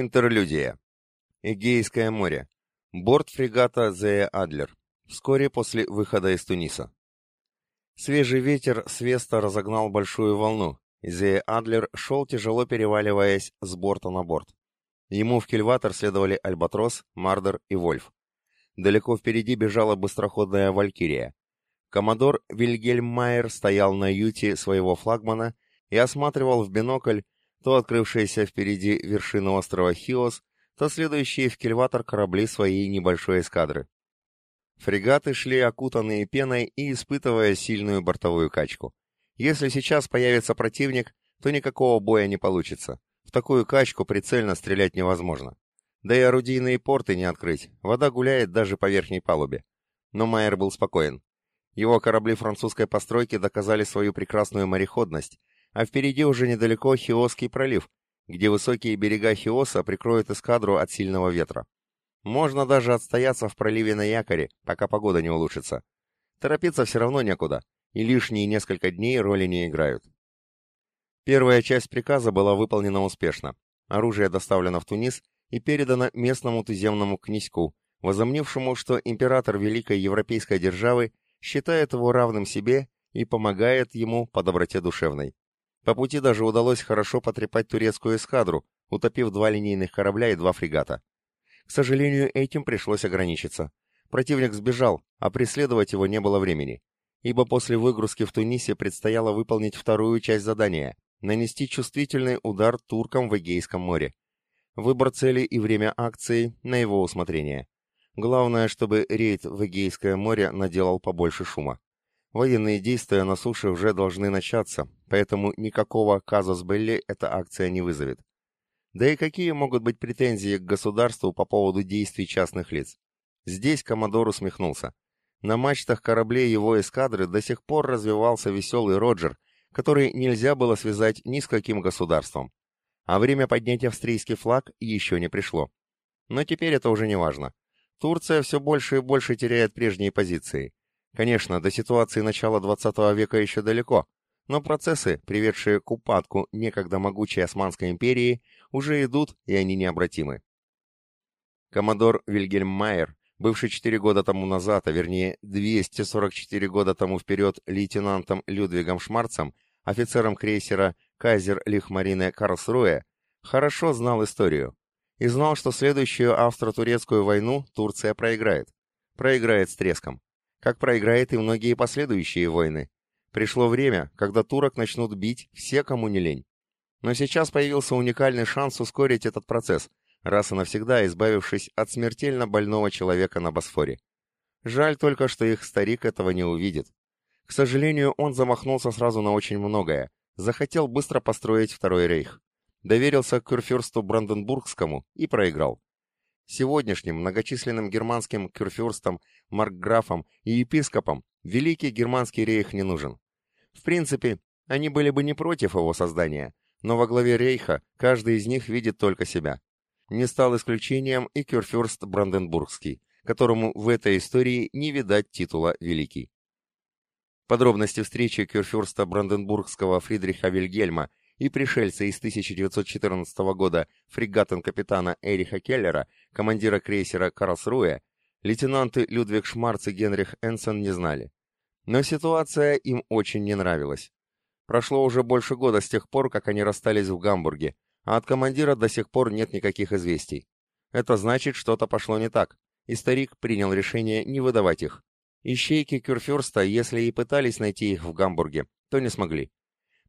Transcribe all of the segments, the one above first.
Интерлюдия. Эгейское море. Борт фрегата Зея Адлер. Вскоре после выхода из Туниса. Свежий ветер с веста разогнал большую волну, Зея Адлер шел тяжело переваливаясь с борта на борт. Ему в кильватор следовали Альбатрос, Мардер и Вольф. Далеко впереди бежала быстроходная Валькирия. Коммодор Вильгельм Майер стоял на юте своего флагмана и осматривал в бинокль то открывшиеся впереди вершины острова Хиос, то следующие в кильватор корабли своей небольшой эскадры. Фрегаты шли окутанные пеной и испытывая сильную бортовую качку. Если сейчас появится противник, то никакого боя не получится. В такую качку прицельно стрелять невозможно. Да и орудийные порты не открыть, вода гуляет даже по верхней палубе. Но Майер был спокоен. Его корабли французской постройки доказали свою прекрасную мореходность, а впереди уже недалеко Хиосский пролив, где высокие берега Хиоса прикроют эскадру от сильного ветра. Можно даже отстояться в проливе на якоре, пока погода не улучшится. Торопиться все равно некуда, и лишние несколько дней роли не играют. Первая часть приказа была выполнена успешно. Оружие доставлено в Тунис и передано местному туземному князьку, возомнившему, что император великой европейской державы считает его равным себе и помогает ему по доброте душевной. По пути даже удалось хорошо потрепать турецкую эскадру, утопив два линейных корабля и два фрегата. К сожалению, этим пришлось ограничиться. Противник сбежал, а преследовать его не было времени, ибо после выгрузки в Тунисе предстояло выполнить вторую часть задания – нанести чувствительный удар туркам в Эгейском море. Выбор цели и время акции на его усмотрение. Главное, чтобы рейд в Эгейское море наделал побольше шума. Военные действия на суше уже должны начаться, поэтому никакого казус белли эта акция не вызовет. Да и какие могут быть претензии к государству по поводу действий частных лиц? Здесь Коммодор усмехнулся. На мачтах кораблей его эскадры до сих пор развивался веселый Роджер, который нельзя было связать ни с каким государством. А время поднять австрийский флаг еще не пришло. Но теперь это уже не важно. Турция все больше и больше теряет прежние позиции. Конечно, до ситуации начала 20 века еще далеко, но процессы, приведшие к упадку некогда могучей Османской империи, уже идут, и они необратимы. Коммодор Вильгельм Майер, бывший 4 года тому назад, а вернее 244 года тому вперед лейтенантом Людвигом Шмарцем, офицером крейсера «Кайзер Лихмарине Карлсруэ», хорошо знал историю и знал, что следующую австро-турецкую войну Турция проиграет. Проиграет с треском как проиграет и многие последующие войны. Пришло время, когда турок начнут бить все, кому не лень. Но сейчас появился уникальный шанс ускорить этот процесс, раз и навсегда избавившись от смертельно больного человека на Босфоре. Жаль только, что их старик этого не увидит. К сожалению, он замахнулся сразу на очень многое, захотел быстро построить Второй рейх. Доверился курфюрсту Бранденбургскому и проиграл. Сегодняшним многочисленным германским кюрфюрстам, маркграфам и епископам Великий Германский рейх не нужен. В принципе, они были бы не против его создания, но во главе рейха каждый из них видит только себя. Не стал исключением и кюрфюрст Бранденбургский, которому в этой истории не видать титула «Великий». Подробности встречи кюрфюрста Бранденбургского Фридриха Вильгельма и пришельца из 1914 года фрегатен-капитана Эриха Келлера, командира крейсера Карлсруэ, лейтенанты Людвиг Шмарц и Генрих Энсон не знали. Но ситуация им очень не нравилась. Прошло уже больше года с тех пор, как они расстались в Гамбурге, а от командира до сих пор нет никаких известий. Это значит, что-то пошло не так, и старик принял решение не выдавать их. Ищейки Кюрфюрста, если и пытались найти их в Гамбурге, то не смогли.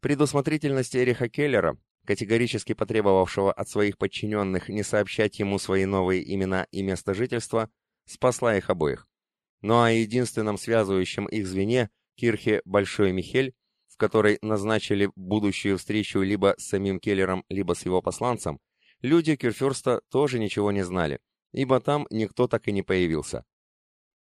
Предусмотрительность Эриха Келлера, категорически потребовавшего от своих подчиненных не сообщать ему свои новые имена и место жительства, спасла их обоих. Ну а единственном связывающем их звене, Кирхе Большой Михель, в которой назначили будущую встречу либо с самим Келлером, либо с его посланцем, люди Кирфюрста тоже ничего не знали, ибо там никто так и не появился.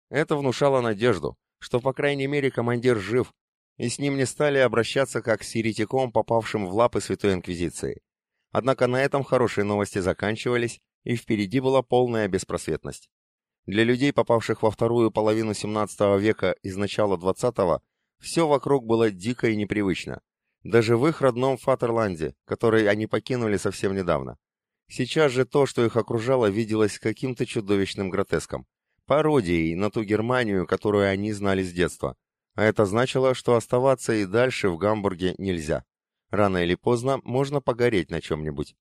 Это внушало надежду, что по крайней мере командир жив, и с ним не стали обращаться как с еретиком, попавшим в лапы Святой Инквизиции. Однако на этом хорошие новости заканчивались, и впереди была полная беспросветность. Для людей, попавших во вторую половину 17 века из начала 20-го, все вокруг было дико и непривычно. Даже в их родном Фатерланде, который они покинули совсем недавно. Сейчас же то, что их окружало, виделось каким-то чудовищным гротеском. Пародией на ту Германию, которую они знали с детства. А это значило, что оставаться и дальше в Гамбурге нельзя. Рано или поздно можно погореть на чем-нибудь.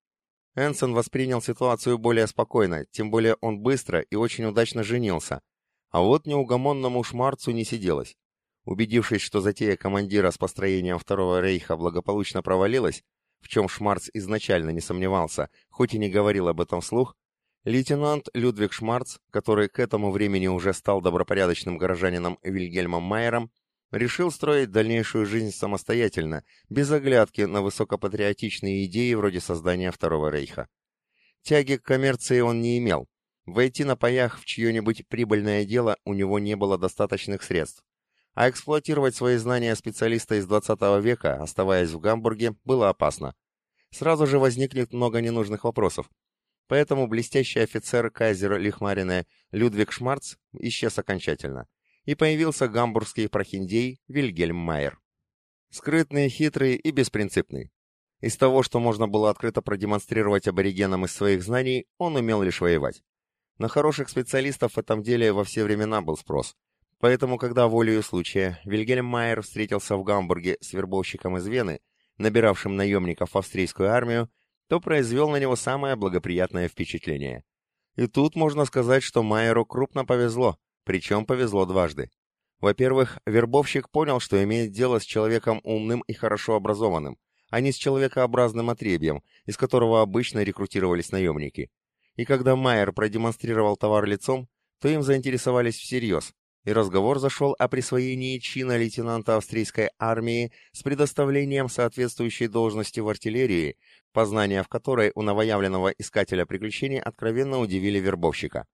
Энсон воспринял ситуацию более спокойно, тем более он быстро и очень удачно женился. А вот неугомонному Шмарцу не сиделось. Убедившись, что затея командира с построением Второго Рейха благополучно провалилась, в чем Шмарц изначально не сомневался, хоть и не говорил об этом вслух, лейтенант Людвиг Шмарц, который к этому времени уже стал добропорядочным горожанином Вильгельмом Майером, решил строить дальнейшую жизнь самостоятельно, без оглядки на высокопатриотичные идеи вроде создания Второго Рейха. Тяги к коммерции он не имел. Войти на паях в чье-нибудь прибыльное дело у него не было достаточных средств. А эксплуатировать свои знания специалиста из 20 века, оставаясь в Гамбурге, было опасно. Сразу же возникнет много ненужных вопросов. Поэтому блестящий офицер кайзера Лихмарина Людвиг Шмарц исчез окончательно и появился гамбургский прохиндей Вильгельм Майер. Скрытный, хитрый и беспринципный. Из того, что можно было открыто продемонстрировать аборигенам из своих знаний, он умел лишь воевать. На хороших специалистов в этом деле во все времена был спрос. Поэтому, когда волею случая Вильгельм Майер встретился в Гамбурге с вербовщиком из Вены, набиравшим наемников в австрийскую армию, то произвел на него самое благоприятное впечатление. И тут можно сказать, что Майеру крупно повезло, причем повезло дважды. Во-первых, вербовщик понял, что имеет дело с человеком умным и хорошо образованным, а не с человекообразным отребьем, из которого обычно рекрутировались наемники. И когда Майер продемонстрировал товар лицом, то им заинтересовались всерьез, и разговор зашел о присвоении чина лейтенанта австрийской армии с предоставлением соответствующей должности в артиллерии, познания в которой у новоявленного искателя приключений откровенно удивили вербовщика.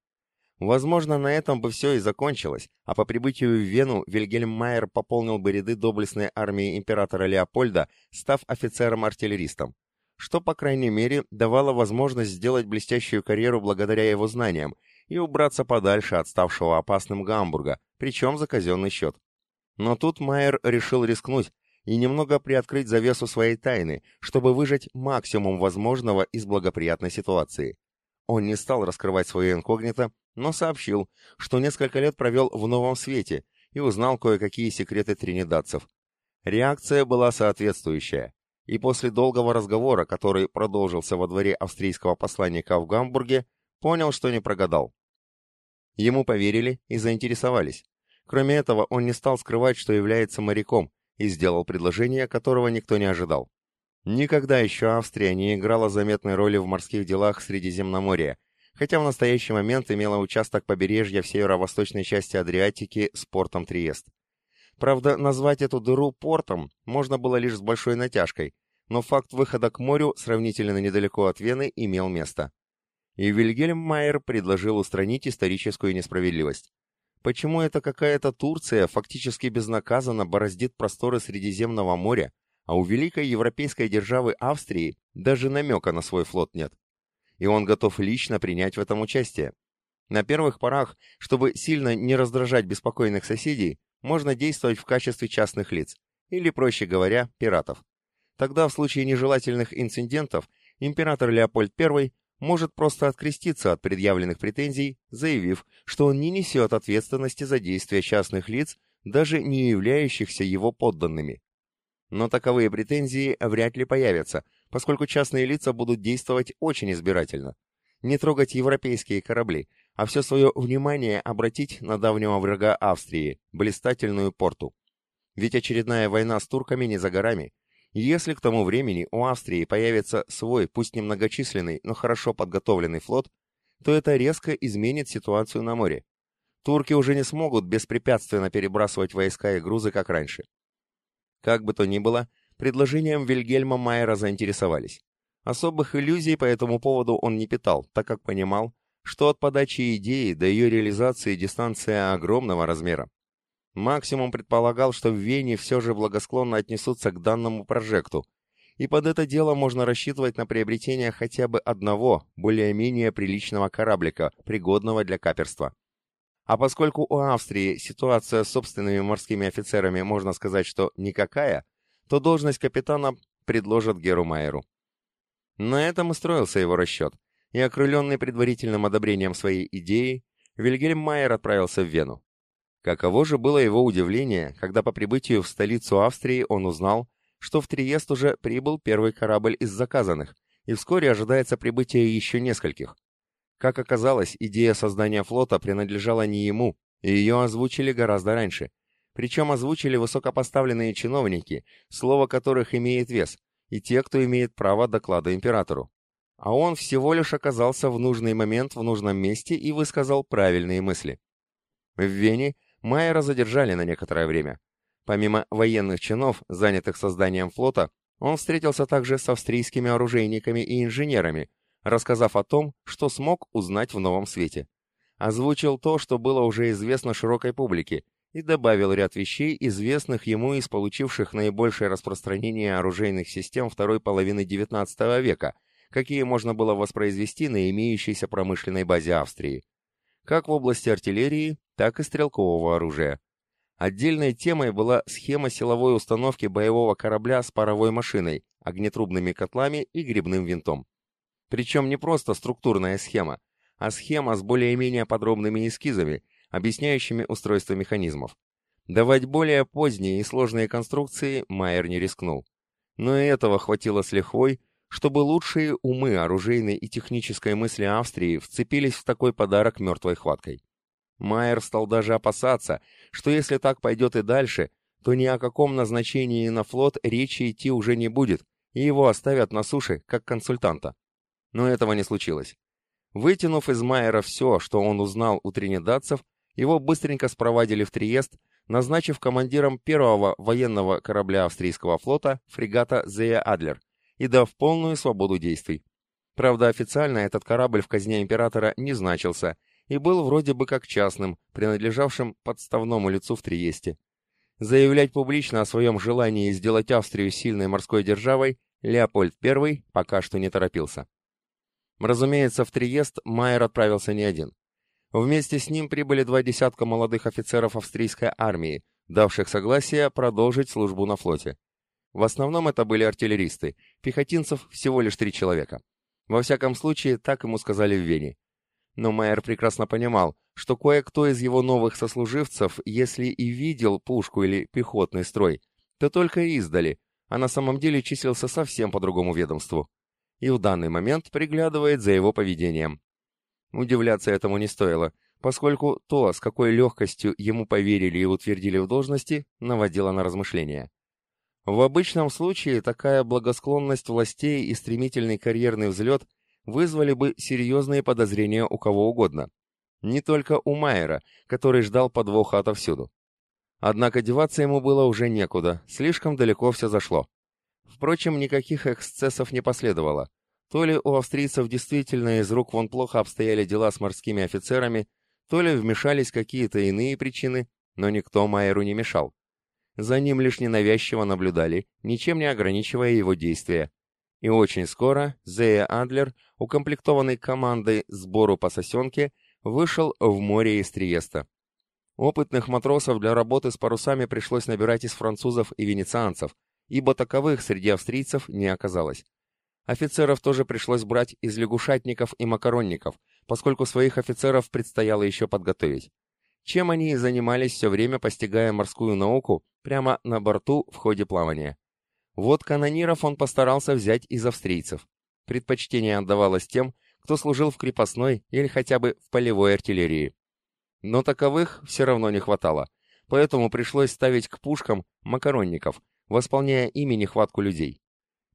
Возможно, на этом бы все и закончилось, а по прибытию в Вену Вильгельм Майер пополнил бы ряды доблестной армии императора Леопольда, став офицером-артиллеристом, что, по крайней мере, давало возможность сделать блестящую карьеру благодаря его знаниям и убраться подальше от ставшего опасным Гамбурга, причем за казенный счет. Но тут Майер решил рискнуть и немного приоткрыть завесу своей тайны, чтобы выжать максимум возможного из благоприятной ситуации. Он не стал раскрывать свое инкогнито, но сообщил, что несколько лет провел в новом свете и узнал кое-какие секреты тринидадцев. Реакция была соответствующая, и после долгого разговора, который продолжился во дворе австрийского посланника в Гамбурге, понял, что не прогадал. Ему поверили и заинтересовались. Кроме этого, он не стал скрывать, что является моряком, и сделал предложение, которого никто не ожидал. Никогда еще Австрия не играла заметной роли в морских делах Средиземноморья, хотя в настоящий момент имела участок побережья в северо-восточной части Адриатики с портом Триест. Правда, назвать эту дыру портом можно было лишь с большой натяжкой, но факт выхода к морю сравнительно недалеко от Вены имел место. И Вильгельм Майер предложил устранить историческую несправедливость. Почему это какая-то Турция фактически безнаказанно бороздит просторы Средиземного моря, а у великой европейской державы Австрии даже намека на свой флот нет. И он готов лично принять в этом участие. На первых порах, чтобы сильно не раздражать беспокойных соседей, можно действовать в качестве частных лиц, или, проще говоря, пиратов. Тогда в случае нежелательных инцидентов император Леопольд I может просто откреститься от предъявленных претензий, заявив, что он не несет ответственности за действия частных лиц, даже не являющихся его подданными. Но таковые претензии вряд ли появятся, поскольку частные лица будут действовать очень избирательно. Не трогать европейские корабли, а все свое внимание обратить на давнего врага Австрии, блистательную порту. Ведь очередная война с турками не за горами. Если к тому времени у Австрии появится свой, пусть немногочисленный, но хорошо подготовленный флот, то это резко изменит ситуацию на море. Турки уже не смогут беспрепятственно перебрасывать войска и грузы, как раньше. Как бы то ни было, предложением Вильгельма Майера заинтересовались. Особых иллюзий по этому поводу он не питал, так как понимал, что от подачи идеи до ее реализации дистанция огромного размера. Максимум предполагал, что в Вене все же благосклонно отнесутся к данному прожекту, и под это дело можно рассчитывать на приобретение хотя бы одного, более-менее приличного кораблика, пригодного для каперства. А поскольку у Австрии ситуация с собственными морскими офицерами, можно сказать, что никакая, то должность капитана предложат Геру Майеру. На этом и строился его расчет, и окрыленный предварительным одобрением своей идеи, Вильгельм Майер отправился в Вену. Каково же было его удивление, когда по прибытию в столицу Австрии он узнал, что в Триест уже прибыл первый корабль из заказанных, и вскоре ожидается прибытие еще нескольких. Как оказалось, идея создания флота принадлежала не ему, и ее озвучили гораздо раньше. Причем озвучили высокопоставленные чиновники, слово которых имеет вес, и те, кто имеет право доклада императору. А он всего лишь оказался в нужный момент в нужном месте и высказал правильные мысли. В Вене Майера задержали на некоторое время. Помимо военных чинов, занятых созданием флота, он встретился также с австрийскими оружейниками и инженерами, рассказав о том, что смог узнать в новом свете. Озвучил то, что было уже известно широкой публике, и добавил ряд вещей, известных ему из получивших наибольшее распространение оружейных систем второй половины XIX века, какие можно было воспроизвести на имеющейся промышленной базе Австрии как в области артиллерии, так и стрелкового оружия. Отдельной темой была схема силовой установки боевого корабля с паровой машиной, огнетрубными котлами и грибным винтом. Причем не просто структурная схема, а схема с более-менее подробными эскизами, объясняющими устройство механизмов. Давать более поздние и сложные конструкции Майер не рискнул. Но и этого хватило с лихвой, чтобы лучшие умы оружейной и технической мысли Австрии вцепились в такой подарок мертвой хваткой. Майер стал даже опасаться, что если так пойдет и дальше, то ни о каком назначении на флот речи идти уже не будет, и его оставят на суше, как консультанта. Но этого не случилось. Вытянув из Майера все, что он узнал у тринидадцев, его быстренько спровадили в Триест, назначив командиром первого военного корабля австрийского флота фрегата «Зея Адлер», и дав полную свободу действий. Правда, официально этот корабль в казне императора не значился и был вроде бы как частным, принадлежавшим подставному лицу в Триесте. Заявлять публично о своем желании сделать Австрию сильной морской державой Леопольд I пока что не торопился. Разумеется, в Триест Майер отправился не один. Вместе с ним прибыли два десятка молодых офицеров австрийской армии, давших согласие продолжить службу на флоте. В основном это были артиллеристы, пехотинцев всего лишь три человека. Во всяком случае, так ему сказали в Вене. Но Майер прекрасно понимал, что кое-кто из его новых сослуживцев, если и видел пушку или пехотный строй, то только издали, а на самом деле числился совсем по другому ведомству. И в данный момент приглядывает за его поведением. Удивляться этому не стоило, поскольку то, с какой легкостью ему поверили и утвердили в должности, наводило на размышления. В обычном случае такая благосклонность властей и стремительный карьерный взлет вызвали бы серьезные подозрения у кого угодно. Не только у Майера, который ждал подвоха отовсюду. Однако деваться ему было уже некуда, слишком далеко все зашло. Впрочем, никаких эксцессов не последовало. То ли у австрийцев действительно из рук вон плохо обстояли дела с морскими офицерами, то ли вмешались какие-то иные причины, но никто Майеру не мешал. За ним лишь ненавязчиво наблюдали, ничем не ограничивая его действия. И очень скоро Зея Адлер, укомплектованный командой сбору по сосенке, вышел в море из Триеста. Опытных матросов для работы с парусами пришлось набирать из французов и венецианцев, ибо таковых среди австрийцев не оказалось. Офицеров тоже пришлось брать из лягушатников и макаронников, поскольку своих офицеров предстояло еще подготовить чем они и занимались все время, постигая морскую науку прямо на борту в ходе плавания. Вот канониров он постарался взять из австрийцев. Предпочтение отдавалось тем, кто служил в крепостной или хотя бы в полевой артиллерии. Но таковых все равно не хватало, поэтому пришлось ставить к пушкам макаронников, восполняя ими нехватку людей.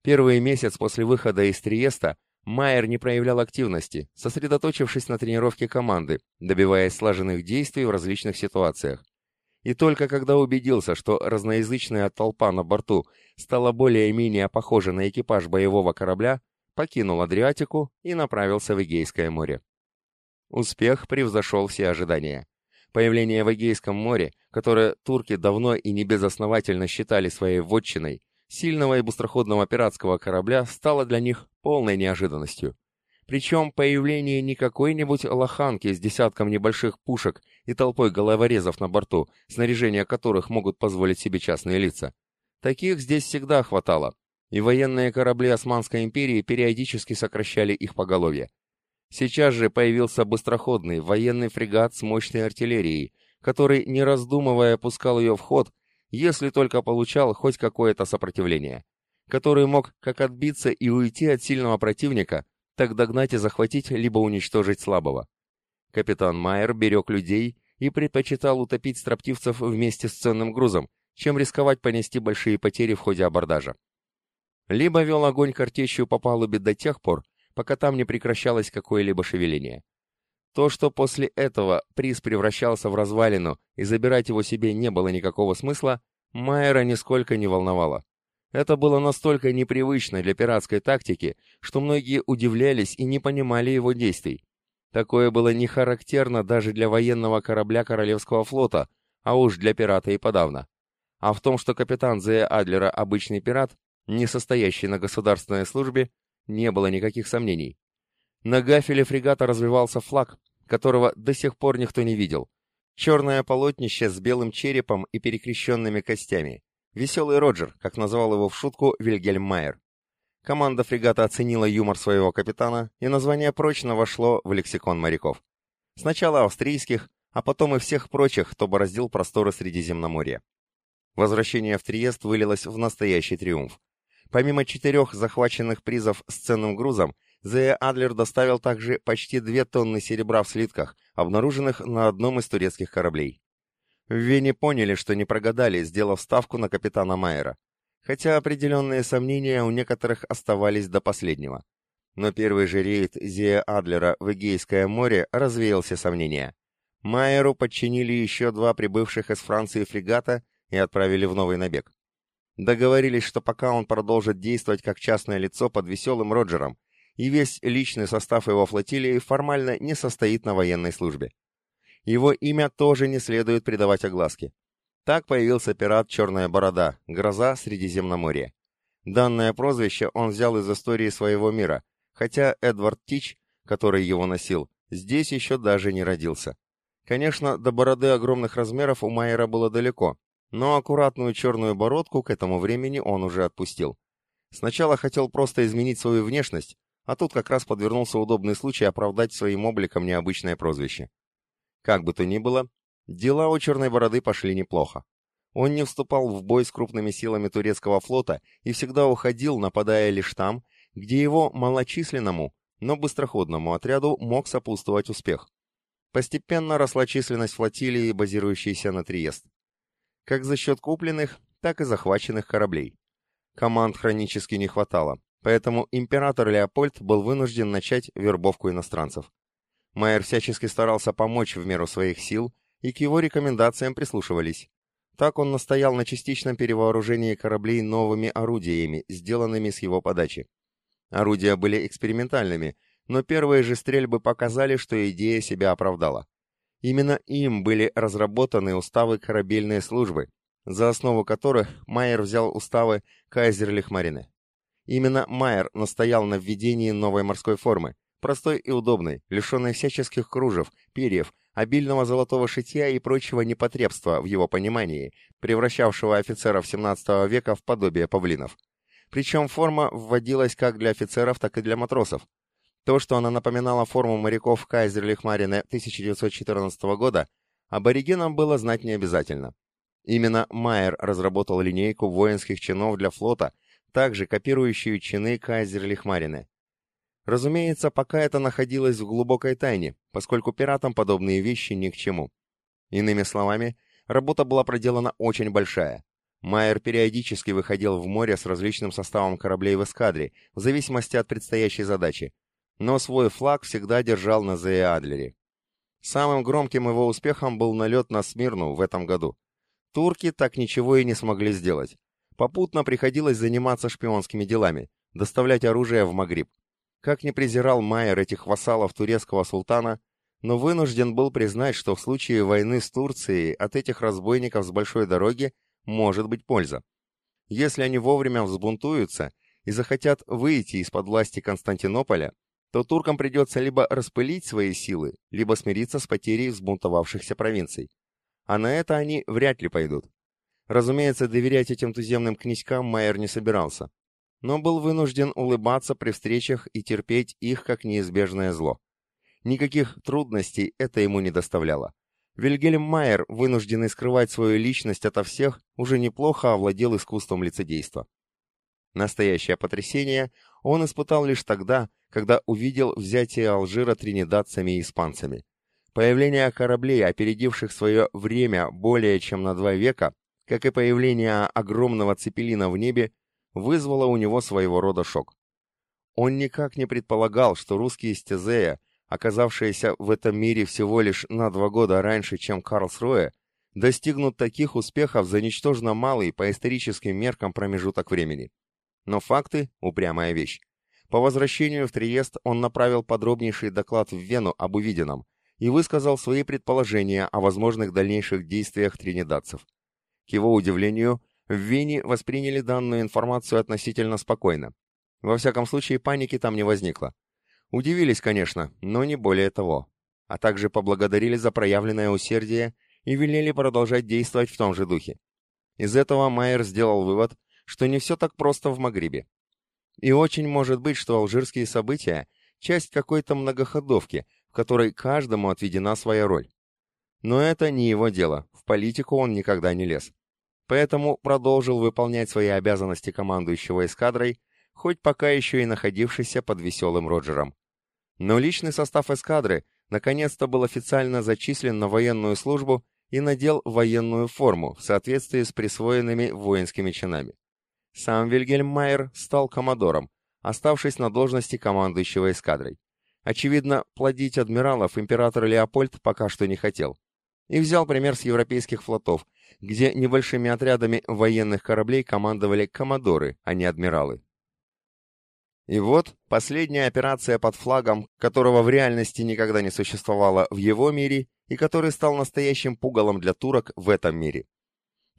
Первый месяц после выхода из Триеста Майер не проявлял активности, сосредоточившись на тренировке команды, добиваясь слаженных действий в различных ситуациях. И только когда убедился, что разноязычная толпа на борту стала более-менее похожа на экипаж боевого корабля, покинул Адриатику и направился в Эгейское море. Успех превзошел все ожидания. Появление в Эгейском море, которое турки давно и небезосновательно считали своей вотчиной, сильного и быстроходного пиратского корабля стало для них полной неожиданностью. Причем появление не какой-нибудь лоханки с десятком небольших пушек и толпой головорезов на борту, снаряжение которых могут позволить себе частные лица. Таких здесь всегда хватало, и военные корабли Османской империи периодически сокращали их поголовье. Сейчас же появился быстроходный военный фрегат с мощной артиллерией, который, не раздумывая, пускал ее в ход, если только получал хоть какое-то сопротивление, который мог как отбиться и уйти от сильного противника, так догнать и захватить, либо уничтожить слабого. Капитан Майер берег людей и предпочитал утопить строптивцев вместе с ценным грузом, чем рисковать понести большие потери в ходе абордажа. Либо вел огонь картечью по палубе до тех пор, пока там не прекращалось какое-либо шевеление. То, что после этого приз превращался в развалину и забирать его себе не было никакого смысла, Майера нисколько не волновало. Это было настолько непривычно для пиратской тактики, что многие удивлялись и не понимали его действий. Такое было не характерно даже для военного корабля Королевского флота, а уж для пирата и подавно. А в том, что капитан Зея Адлера обычный пират, не состоящий на государственной службе, не было никаких сомнений. На гафеле фрегата развивался флаг, которого до сих пор никто не видел. Черное полотнище с белым черепом и перекрещенными костями. Веселый Роджер, как назвал его в шутку Вильгельм Майер. Команда фрегата оценила юмор своего капитана, и название прочно вошло в лексикон моряков. Сначала австрийских, а потом и всех прочих, кто бороздил просторы Средиземноморья. Возвращение в Триест вылилось в настоящий триумф. Помимо четырех захваченных призов с ценным грузом, Зея Адлер доставил также почти две тонны серебра в слитках, обнаруженных на одном из турецких кораблей. В Вене поняли, что не прогадали, сделав ставку на капитана Майера. Хотя определенные сомнения у некоторых оставались до последнего. Но первый же рейд Зея Адлера в Эгейское море развеял все сомнения. Майеру подчинили еще два прибывших из Франции фрегата и отправили в новый набег. Договорились, что пока он продолжит действовать как частное лицо под веселым Роджером, и весь личный состав его флотилии формально не состоит на военной службе. Его имя тоже не следует придавать огласке. Так появился пират Черная Борода, гроза Средиземноморья. Данное прозвище он взял из истории своего мира, хотя Эдвард Тич, который его носил, здесь еще даже не родился. Конечно, до бороды огромных размеров у Майера было далеко, но аккуратную черную бородку к этому времени он уже отпустил. Сначала хотел просто изменить свою внешность, а тут как раз подвернулся удобный случай оправдать своим обликом необычное прозвище. Как бы то ни было, дела у Черной Бороды пошли неплохо. Он не вступал в бой с крупными силами турецкого флота и всегда уходил, нападая лишь там, где его малочисленному, но быстроходному отряду мог сопутствовать успех. Постепенно росла численность флотилии, базирующейся на Триест. Как за счет купленных, так и захваченных кораблей. Команд хронически не хватало, Поэтому император Леопольд был вынужден начать вербовку иностранцев. Майер всячески старался помочь в меру своих сил, и к его рекомендациям прислушивались. Так он настоял на частичном перевооружении кораблей новыми орудиями, сделанными с его подачи. Орудия были экспериментальными, но первые же стрельбы показали, что идея себя оправдала. Именно им были разработаны уставы корабельной службы, за основу которых Майер взял уставы Кайзерлихмарины. Именно Майер настоял на введении новой морской формы, простой и удобной, лишенной всяческих кружев, перьев, обильного золотого шитья и прочего непотребства в его понимании, превращавшего офицеров XVII века в подобие павлинов. Причем форма вводилась как для офицеров, так и для матросов. То, что она напоминала форму моряков Кайзерлихмарина 1914 года, аборигенам было знать не обязательно. Именно Майер разработал линейку воинских чинов для флота, также копирующую чины Кайзерлихмарины. Разумеется, пока это находилось в глубокой тайне, поскольку пиратам подобные вещи ни к чему. Иными словами, работа была проделана очень большая. Майер периодически выходил в море с различным составом кораблей в эскадре, в зависимости от предстоящей задачи, но свой флаг всегда держал на Зее Адлере. Самым громким его успехом был налет на Смирну в этом году. Турки так ничего и не смогли сделать. Попутно приходилось заниматься шпионскими делами, доставлять оружие в Магриб. Как не презирал Майер этих вассалов турецкого султана, но вынужден был признать, что в случае войны с Турцией от этих разбойников с большой дороги может быть польза. Если они вовремя взбунтуются и захотят выйти из-под власти Константинополя, то туркам придется либо распылить свои силы, либо смириться с потерей взбунтовавшихся провинций. А на это они вряд ли пойдут. Разумеется, доверять этим туземным князькам Майер не собирался, но был вынужден улыбаться при встречах и терпеть их как неизбежное зло. Никаких трудностей это ему не доставляло. Вильгельм Майер, вынужденный скрывать свою личность ото всех, уже неплохо овладел искусством лицедейства. Настоящее потрясение он испытал лишь тогда, когда увидел взятие Алжира тринидадцами и испанцами. Появление кораблей, опередивших свое время более чем на два века, как и появление огромного цепелина в небе, вызвало у него своего рода шок. Он никак не предполагал, что русские стезея, оказавшиеся в этом мире всего лишь на два года раньше, чем Карлсруэ, достигнут таких успехов за ничтожно малый по историческим меркам промежуток времени. Но факты – упрямая вещь. По возвращению в Триест он направил подробнейший доклад в Вену об увиденном и высказал свои предположения о возможных дальнейших действиях тринидадцев. К его удивлению, в Вене восприняли данную информацию относительно спокойно. Во всяком случае, паники там не возникло. Удивились, конечно, но не более того. А также поблагодарили за проявленное усердие и велели продолжать действовать в том же духе. Из этого Майер сделал вывод, что не все так просто в Магрибе. И очень может быть, что алжирские события – часть какой-то многоходовки, в которой каждому отведена своя роль. Но это не его дело, в политику он никогда не лез. Поэтому продолжил выполнять свои обязанности командующего эскадрой, хоть пока еще и находившийся под веселым Роджером. Но личный состав эскадры наконец-то был официально зачислен на военную службу и надел военную форму в соответствии с присвоенными воинскими чинами. Сам Вильгельм Майер стал коммодором, оставшись на должности командующего эскадрой. Очевидно, плодить адмиралов император Леопольд пока что не хотел. И взял пример с европейских флотов, где небольшими отрядами военных кораблей командовали коммодоры, а не адмиралы. И вот последняя операция под флагом, которого в реальности никогда не существовало в его мире и который стал настоящим пугалом для турок в этом мире.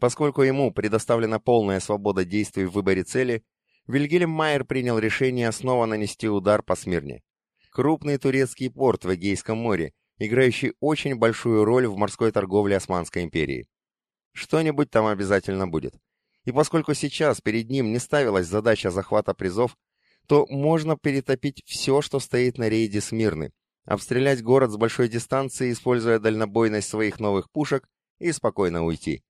Поскольку ему предоставлена полная свобода действий в выборе цели, Вильгельм Майер принял решение снова нанести удар по Смирне. Крупный турецкий порт в Эгейском море, играющий очень большую роль в морской торговле Османской империи. Что-нибудь там обязательно будет. И поскольку сейчас перед ним не ставилась задача захвата призов, то можно перетопить все, что стоит на рейде Смирны, обстрелять город с большой дистанции, используя дальнобойность своих новых пушек, и спокойно уйти.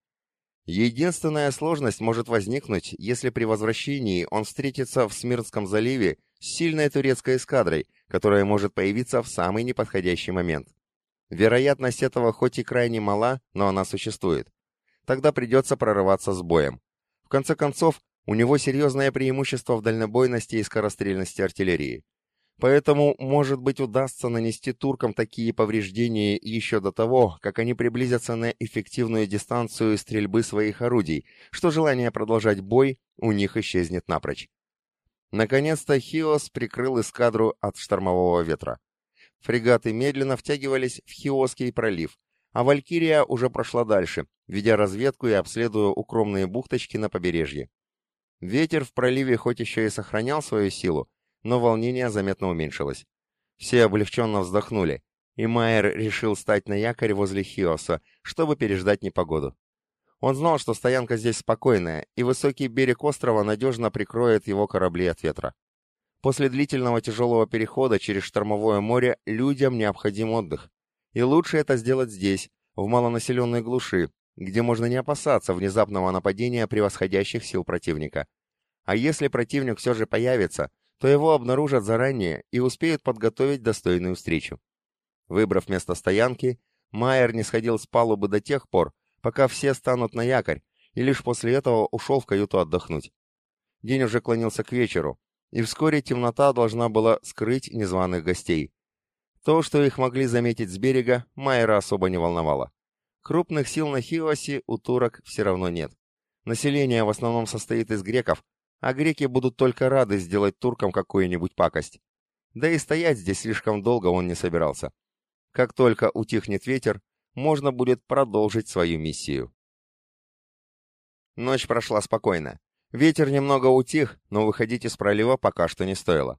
Единственная сложность может возникнуть, если при возвращении он встретится в Смирнском заливе с сильной турецкой эскадрой, которая может появиться в самый неподходящий момент. Вероятность этого хоть и крайне мала, но она существует. Тогда придется прорываться с боем. В конце концов, у него серьезное преимущество в дальнобойности и скорострельности артиллерии. Поэтому, может быть, удастся нанести туркам такие повреждения еще до того, как они приблизятся на эффективную дистанцию стрельбы своих орудий, что желание продолжать бой у них исчезнет напрочь. Наконец-то Хиос прикрыл эскадру от штормового ветра. Фрегаты медленно втягивались в Хиосский пролив, а Валькирия уже прошла дальше, ведя разведку и обследуя укромные бухточки на побережье. Ветер в проливе хоть еще и сохранял свою силу, но волнение заметно уменьшилось. Все облегченно вздохнули, и Майер решил стать на якорь возле Хиоса, чтобы переждать непогоду. Он знал, что стоянка здесь спокойная, и высокий берег острова надежно прикроет его корабли от ветра. После длительного тяжелого перехода через штормовое море людям необходим отдых. И лучше это сделать здесь, в малонаселенной глуши, где можно не опасаться внезапного нападения превосходящих сил противника. А если противник все же появится, то его обнаружат заранее и успеют подготовить достойную встречу. Выбрав место стоянки, Майер не сходил с палубы до тех пор, пока все станут на якорь, и лишь после этого ушел в каюту отдохнуть. День уже клонился к вечеру, и вскоре темнота должна была скрыть незваных гостей. То, что их могли заметить с берега, Майера особо не волновало. Крупных сил на Хиосе у турок все равно нет. Население в основном состоит из греков, а греки будут только рады сделать туркам какую-нибудь пакость. Да и стоять здесь слишком долго он не собирался. Как только утихнет ветер, можно будет продолжить свою миссию. Ночь прошла спокойно. Ветер немного утих, но выходить из пролива пока что не стоило.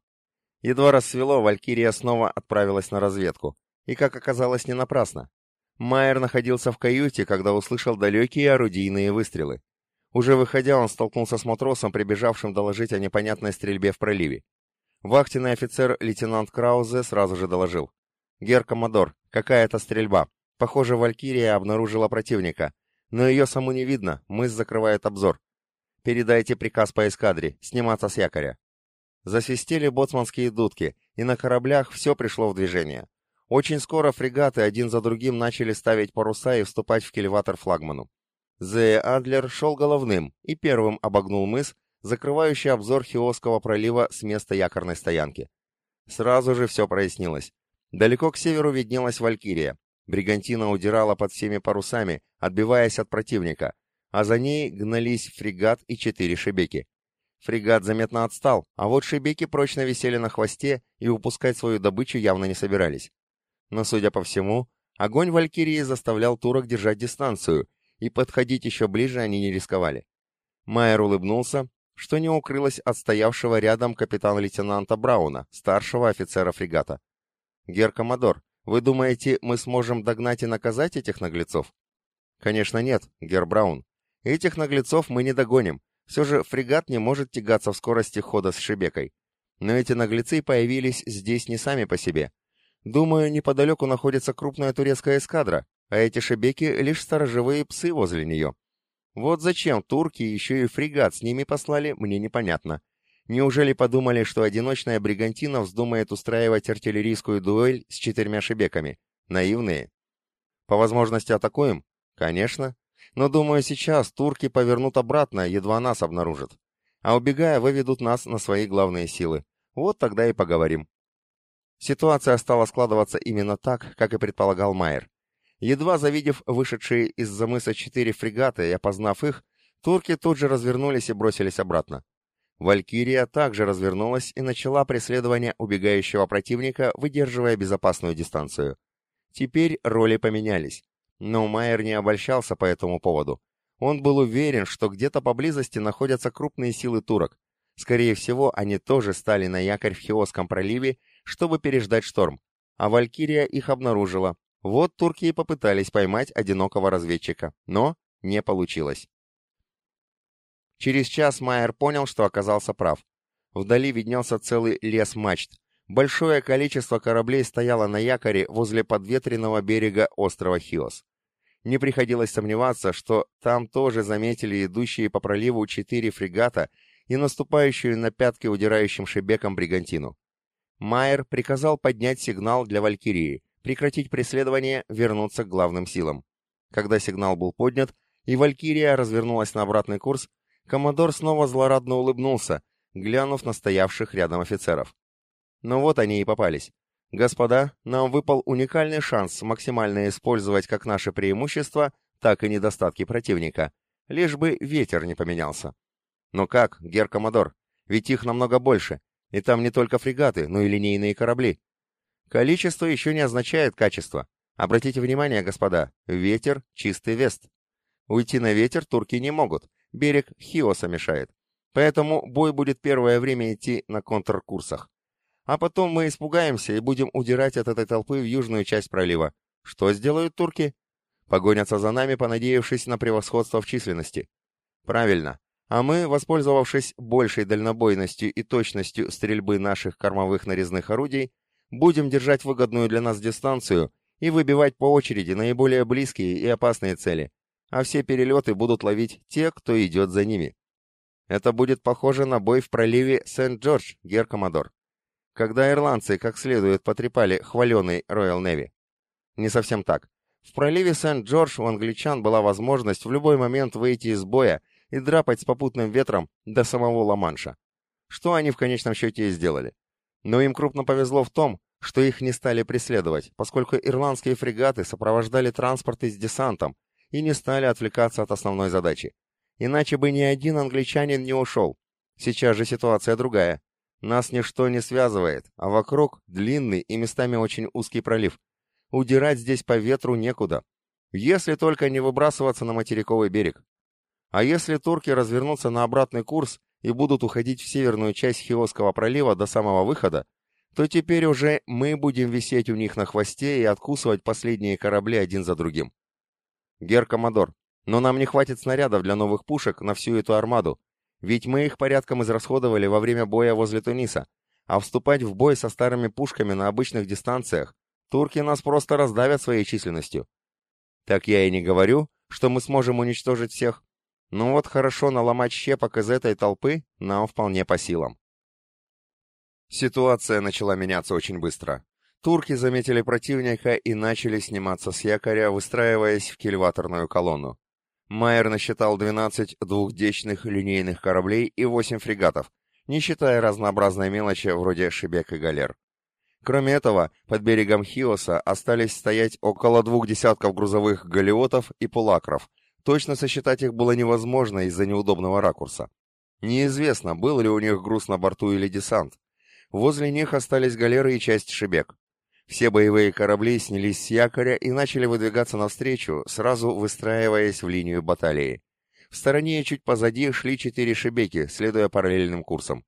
Едва рассвело, Валькирия снова отправилась на разведку. И, как оказалось, не напрасно. Майер находился в каюте, когда услышал далекие орудийные выстрелы. Уже выходя, он столкнулся с матросом, прибежавшим доложить о непонятной стрельбе в проливе. Вахтенный офицер лейтенант Краузе сразу же доложил. Гер-коммодор, какая-то стрельба. Похоже, Валькирия обнаружила противника. Но ее саму не видно, мыс закрывает обзор. Передайте приказ по эскадре, сниматься с якоря. Засвистели боцманские дудки, и на кораблях все пришло в движение. Очень скоро фрегаты один за другим начали ставить паруса и вступать в кильватор флагману. Зея Адлер шел головным и первым обогнул мыс, закрывающий обзор Хиосского пролива с места якорной стоянки. Сразу же все прояснилось. Далеко к северу виднелась Валькирия. Бригантина удирала под всеми парусами, отбиваясь от противника, а за ней гнались фрегат и четыре шебеки. Фрегат заметно отстал, а вот шебеки прочно висели на хвосте и упускать свою добычу явно не собирались. Но, судя по всему, огонь Валькирии заставлял турок держать дистанцию, и подходить еще ближе они не рисковали. Майер улыбнулся, что не укрылось от стоявшего рядом капитан-лейтенанта Брауна, старшего офицера фрегата. «Гер-коммодор, вы думаете, мы сможем догнать и наказать этих наглецов?» «Конечно нет, Гер Браун. Этих наглецов мы не догоним. Все же фрегат не может тягаться в скорости хода с Шебекой. Но эти наглецы появились здесь не сами по себе. Думаю, неподалеку находится крупная турецкая эскадра, а эти Шебеки — лишь сторожевые псы возле нее. Вот зачем турки еще и фрегат с ними послали, мне непонятно. Неужели подумали, что одиночная бригантина вздумает устраивать артиллерийскую дуэль с четырьмя шебеками? Наивные. По возможности атакуем? Конечно. Но думаю, сейчас турки повернут обратно, едва нас обнаружат. А убегая, выведут нас на свои главные силы. Вот тогда и поговорим. Ситуация стала складываться именно так, как и предполагал Майер. Едва завидев вышедшие из-за мыса четыре фрегата и опознав их, турки тут же развернулись и бросились обратно. Валькирия также развернулась и начала преследование убегающего противника, выдерживая безопасную дистанцию. Теперь роли поменялись. Но Майер не обольщался по этому поводу. Он был уверен, что где-то поблизости находятся крупные силы турок. Скорее всего, они тоже стали на якорь в Хиосском проливе, чтобы переждать шторм. А Валькирия их обнаружила, вот турки и попытались поймать одинокого разведчика, но не получилось. Через час Майер понял, что оказался прав. Вдали виднелся целый лес мачт. Большое количество кораблей стояло на якоре возле подветренного берега острова Хиос. Не приходилось сомневаться, что там тоже заметили идущие по проливу четыре фрегата и наступающую на пятки удирающим шебеком бригантину. Майер приказал поднять сигнал для Валькирии, прекратить преследование, вернуться к главным силам. Когда сигнал был поднят, и Валькирия развернулась на обратный курс, коммодор снова злорадно улыбнулся, глянув на стоявших рядом офицеров. Но вот они и попались. Господа, нам выпал уникальный шанс максимально использовать как наши преимущества, так и недостатки противника, лишь бы ветер не поменялся. Но как, гер-коммодор? Ведь их намного больше, и там не только фрегаты, но и линейные корабли. Количество еще не означает качество. Обратите внимание, господа, ветер — чистый вест. Уйти на ветер турки не могут, берег Хиоса мешает. Поэтому бой будет первое время идти на контркурсах. А потом мы испугаемся и будем удирать от этой толпы в южную часть пролива. Что сделают турки? Погонятся за нами, понадеявшись на превосходство в численности. Правильно. А мы, воспользовавшись большей дальнобойностью и точностью стрельбы наших кормовых нарезных орудий, Будем держать выгодную для нас дистанцию и выбивать по очереди наиболее близкие и опасные цели, а все перелеты будут ловить те, кто идет за ними. Это будет похоже на бой в проливе Сент-Джордж, Гер-Коммодор, когда ирландцы как следует потрепали хваленый Royal Navy. Не совсем так. В проливе Сент-Джордж у англичан была возможность в любой момент выйти из боя и драпать с попутным ветром до самого Ла-Манша. Что они в конечном счете и сделали. Но им крупно повезло в том, что их не стали преследовать, поскольку ирландские фрегаты сопровождали транспорты с десантом и не стали отвлекаться от основной задачи. Иначе бы ни один англичанин не ушел. Сейчас же ситуация другая. Нас ничто не связывает, а вокруг длинный и местами очень узкий пролив. Удирать здесь по ветру некуда. Если только не выбрасываться на материковый берег. А если турки развернутся на обратный курс и будут уходить в северную часть Хиосского пролива до самого выхода, то теперь уже мы будем висеть у них на хвосте и откусывать последние корабли один за другим. Гер-коммодор, но нам не хватит снарядов для новых пушек на всю эту армаду, ведь мы их порядком израсходовали во время боя возле Туниса, а вступать в бой со старыми пушками на обычных дистанциях, Турки нас просто раздавят своей численностью. Так я и не говорю, что мы сможем уничтожить всех. Но вот хорошо наломать щепок из этой толпы нам вполне по силам. Ситуация начала меняться очень быстро. Турки заметили противника и начали сниматься с якоря, выстраиваясь в кильваторную колонну. Майер насчитал 12 двухдечных линейных кораблей и 8 фрегатов, не считая разнообразной мелочи вроде шибек и галер. Кроме этого, под берегом Хиоса остались стоять около двух десятков грузовых галеотов и пулакров. Точно сосчитать их было невозможно из-за неудобного ракурса. Неизвестно, был ли у них груз на борту или десант. Возле них остались галеры и часть шибек. Все боевые корабли снялись с якоря и начали выдвигаться навстречу, сразу выстраиваясь в линию баталии. В стороне и чуть позади шли четыре шибеки, следуя параллельным курсам.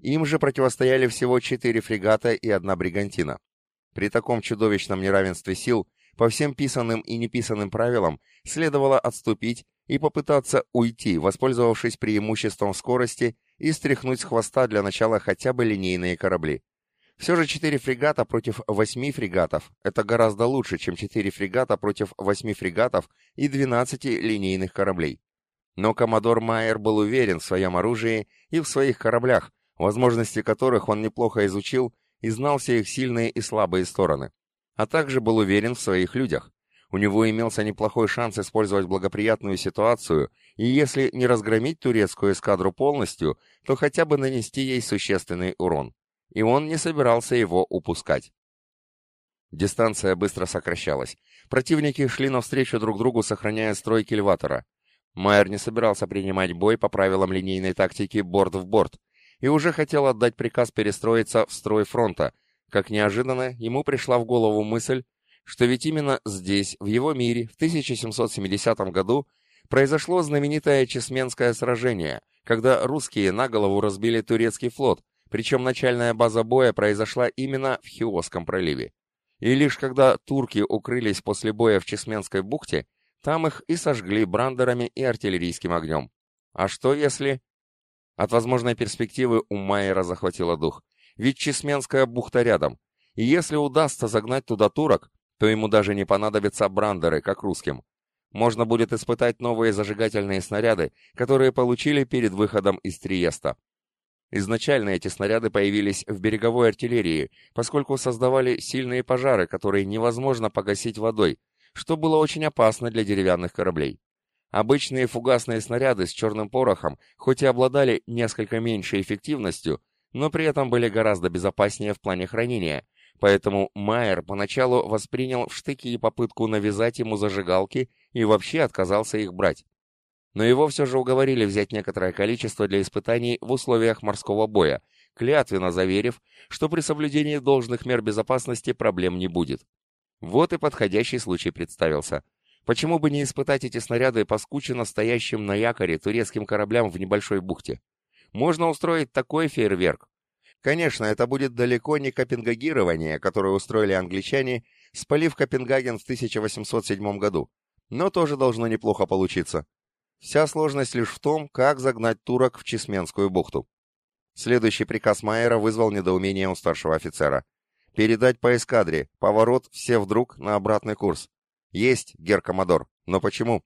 Им же противостояли всего четыре фрегата и одна бригантина. При таком чудовищном неравенстве сил, по всем писанным и неписанным правилам, следовало отступить и попытаться уйти, воспользовавшись преимуществом скорости и стряхнуть с хвоста для начала хотя бы линейные корабли. Все же четыре фрегата против восьми фрегатов – это гораздо лучше, чем четыре фрегата против восьми фрегатов и двенадцати линейных кораблей. Но коммодор Майер был уверен в своем оружии и в своих кораблях, возможности которых он неплохо изучил и знал все их сильные и слабые стороны. А также был уверен в своих людях. У него имелся неплохой шанс использовать благоприятную ситуацию, и если не разгромить турецкую эскадру полностью, то хотя бы нанести ей существенный урон. И он не собирался его упускать. Дистанция быстро сокращалась. Противники шли навстречу друг другу, сохраняя строй кильватора. Майер не собирался принимать бой по правилам линейной тактики борт в борт, и уже хотел отдать приказ перестроиться в строй фронта, как неожиданно ему пришла в голову мысль, что ведь именно здесь, в его мире, в 1770 году, произошло знаменитое Чесменское сражение, когда русские на голову разбили турецкий флот, причем начальная база боя произошла именно в Хиосском проливе. И лишь когда турки укрылись после боя в Чесменской бухте, там их и сожгли брандерами и артиллерийским огнем. А что если... От возможной перспективы у Майера захватило дух. Ведь Чесменская бухта рядом. И если удастся загнать туда турок, то ему даже не понадобятся брандеры, как русским. Можно будет испытать новые зажигательные снаряды, которые получили перед выходом из Триеста. Изначально эти снаряды появились в береговой артиллерии, поскольку создавали сильные пожары, которые невозможно погасить водой, что было очень опасно для деревянных кораблей. Обычные фугасные снаряды с черным порохом, хоть и обладали несколько меньшей эффективностью, но при этом были гораздо безопаснее в плане хранения, поэтому Майер поначалу воспринял в штыки и попытку навязать ему зажигалки и вообще отказался их брать. Но его все же уговорили взять некоторое количество для испытаний в условиях морского боя, клятвенно заверив, что при соблюдении должных мер безопасности проблем не будет. Вот и подходящий случай представился – Почему бы не испытать эти снаряды по скучно стоящим на якоре турецким кораблям в небольшой бухте? Можно устроить такой фейерверк. Конечно, это будет далеко не копенгагирование, которое устроили англичане, спалив Копенгаген в 1807 году, но тоже должно неплохо получиться. Вся сложность лишь в том, как загнать турок в Чесменскую бухту. Следующий приказ Майера вызвал недоумение у старшего офицера. Передать по эскадре, поворот все вдруг на обратный курс. «Есть, гер Коммодор. Но почему?»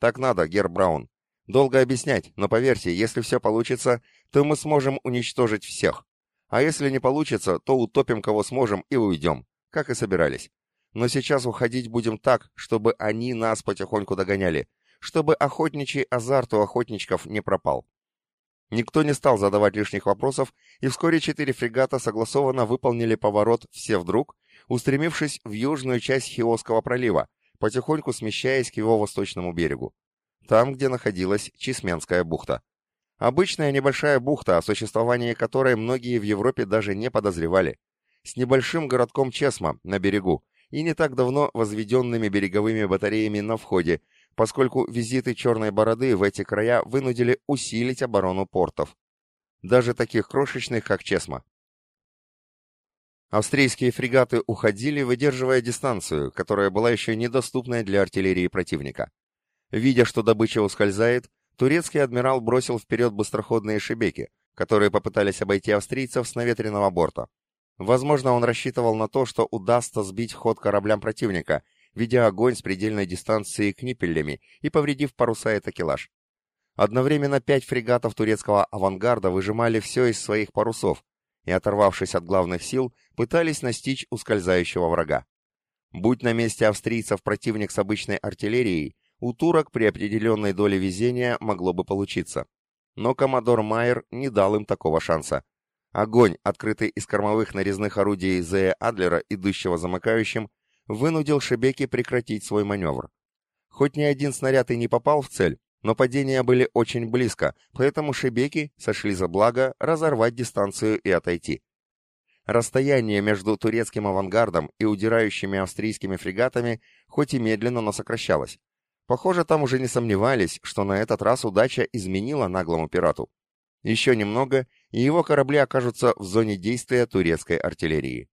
«Так надо, гер Браун. Долго объяснять, но поверьте, если все получится, то мы сможем уничтожить всех. А если не получится, то утопим кого сможем и уйдем, как и собирались. Но сейчас уходить будем так, чтобы они нас потихоньку догоняли, чтобы охотничий азарт у охотничков не пропал». Никто не стал задавать лишних вопросов, и вскоре четыре фрегата согласованно выполнили поворот все вдруг, устремившись в южную часть Хиосского пролива, потихоньку смещаясь к его восточному берегу, там, где находилась Чесменская бухта. Обычная небольшая бухта, о существовании которой многие в Европе даже не подозревали, с небольшим городком Чесма на берегу и не так давно возведенными береговыми батареями на входе, поскольку визиты Черной Бороды в эти края вынудили усилить оборону портов. Даже таких крошечных, как Чесма. Австрийские фрегаты уходили, выдерживая дистанцию, которая была еще недоступной для артиллерии противника. Видя, что добыча ускользает, турецкий адмирал бросил вперед быстроходные шебеки, которые попытались обойти австрийцев с наветренного борта. Возможно, он рассчитывал на то, что удастся сбить ход кораблям противника, ведя огонь с предельной дистанции книпелями и повредив паруса и такелаж. Одновременно пять фрегатов турецкого авангарда выжимали все из своих парусов и, оторвавшись от главных сил, пытались настичь ускользающего врага. Будь на месте австрийцев противник с обычной артиллерией, у турок при определенной доле везения могло бы получиться. Но коммодор Майер не дал им такого шанса. Огонь, открытый из кормовых нарезных орудий Зея Адлера, идущего замыкающим, вынудил Шебеки прекратить свой маневр. Хоть ни один снаряд и не попал в цель, но падения были очень близко, поэтому Шебеки сошли за благо разорвать дистанцию и отойти. Расстояние между турецким авангардом и удирающими австрийскими фрегатами хоть и медленно, но сокращалось. Похоже, там уже не сомневались, что на этот раз удача изменила наглому пирату. Еще немного, и его корабли окажутся в зоне действия турецкой артиллерии.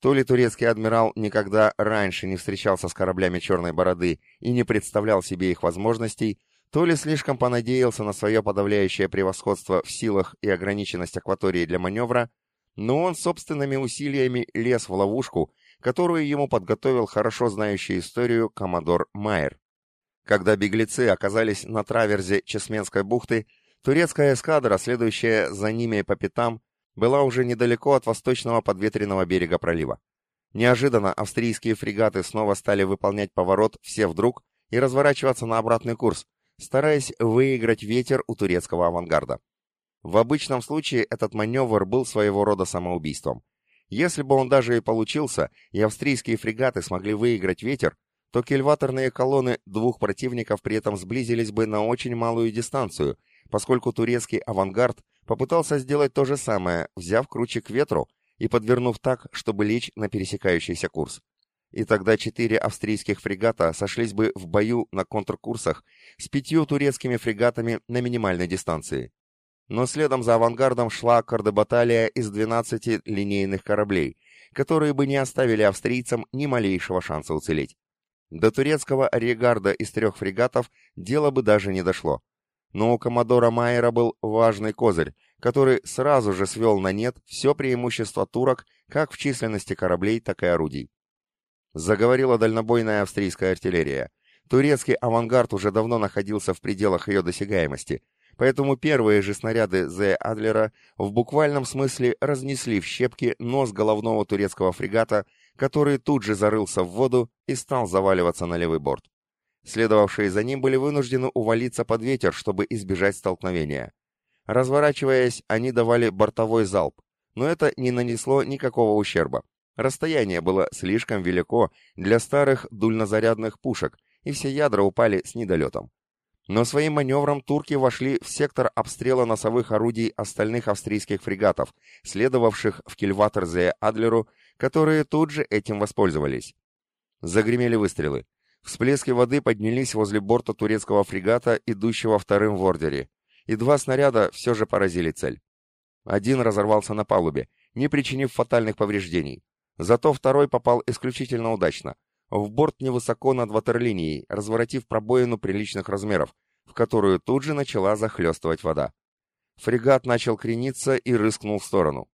То ли турецкий адмирал никогда раньше не встречался с кораблями Черной Бороды и не представлял себе их возможностей, то ли слишком понадеялся на свое подавляющее превосходство в силах и ограниченность акватории для маневра, но он собственными усилиями лез в ловушку, которую ему подготовил хорошо знающий историю коммодор Майер. Когда беглецы оказались на траверзе Чесменской бухты, турецкая эскадра, следующая за ними по пятам, была уже недалеко от восточного подветренного берега пролива. Неожиданно австрийские фрегаты снова стали выполнять поворот все вдруг и разворачиваться на обратный курс, стараясь выиграть ветер у турецкого авангарда. В обычном случае этот маневр был своего рода самоубийством. Если бы он даже и получился, и австрийские фрегаты смогли выиграть ветер, то кильваторные колонны двух противников при этом сблизились бы на очень малую дистанцию, поскольку турецкий авангард попытался сделать то же самое, взяв круче к ветру и подвернув так, чтобы лечь на пересекающийся курс. И тогда четыре австрийских фрегата сошлись бы в бою на контркурсах с пятью турецкими фрегатами на минимальной дистанции. Но следом за авангардом шла кардебаталия из 12 линейных кораблей, которые бы не оставили австрийцам ни малейшего шанса уцелеть. До турецкого регарда из трех фрегатов дело бы даже не дошло. Но у коммодора Майера был важный козырь, который сразу же свел на нет все преимущество турок как в численности кораблей, так и орудий. Заговорила дальнобойная австрийская артиллерия. Турецкий авангард уже давно находился в пределах ее досягаемости, поэтому первые же снаряды Зе Адлера в буквальном смысле разнесли в щепки нос головного турецкого фрегата, который тут же зарылся в воду и стал заваливаться на левый борт. Следовавшие за ним были вынуждены увалиться под ветер, чтобы избежать столкновения. Разворачиваясь, они давали бортовой залп, но это не нанесло никакого ущерба. Расстояние было слишком велико для старых дульнозарядных пушек, и все ядра упали с недолетом. Но своим маневром турки вошли в сектор обстрела носовых орудий остальных австрийских фрегатов, следовавших в Кильватерзе Адлеру, которые тут же этим воспользовались. Загремели выстрелы. Всплески воды поднялись возле борта турецкого фрегата, идущего вторым в ордере, и два снаряда все же поразили цель. Один разорвался на палубе, не причинив фатальных повреждений. Зато второй попал исключительно удачно, в борт невысоко над ватерлинией, разворотив пробоину приличных размеров, в которую тут же начала захлестывать вода. Фрегат начал крениться и рыскнул в сторону.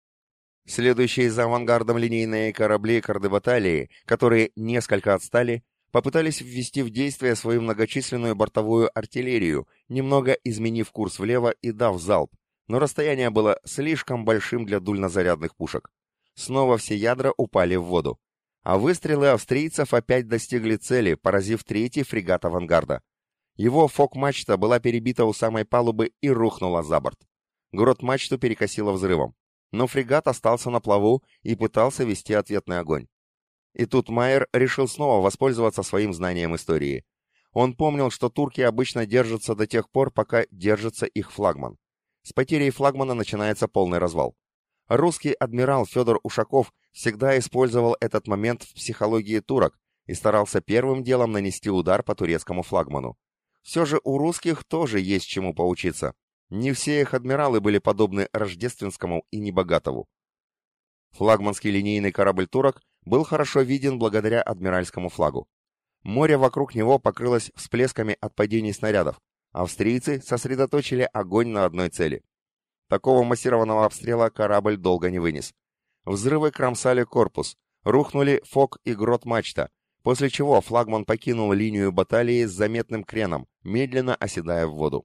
Следующие за авангардом линейные корабли Кардебаталии, которые несколько отстали, попытались ввести в действие свою многочисленную бортовую артиллерию, немного изменив курс влево и дав залп, но расстояние было слишком большим для дульнозарядных пушек. Снова все ядра упали в воду. А выстрелы австрийцев опять достигли цели, поразив третий фрегат авангарда. Его фок-мачта была перебита у самой палубы и рухнула за борт. Грот-мачту перекосило взрывом. Но фрегат остался на плаву и пытался вести ответный огонь. И тут Майер решил снова воспользоваться своим знанием истории. Он помнил, что турки обычно держатся до тех пор, пока держится их флагман. С потерей флагмана начинается полный развал. Русский адмирал Федор Ушаков всегда использовал этот момент в психологии турок и старался первым делом нанести удар по турецкому флагману. Все же у русских тоже есть чему поучиться. Не все их адмиралы были подобны Рождественскому и Небогатову. Флагманский линейный корабль турок был хорошо виден благодаря адмиральскому флагу. Море вокруг него покрылось всплесками от падений снарядов. Австрийцы сосредоточили огонь на одной цели. Такого массированного обстрела корабль долго не вынес. Взрывы кромсали корпус, рухнули фок и грот мачта, после чего флагман покинул линию баталии с заметным креном, медленно оседая в воду.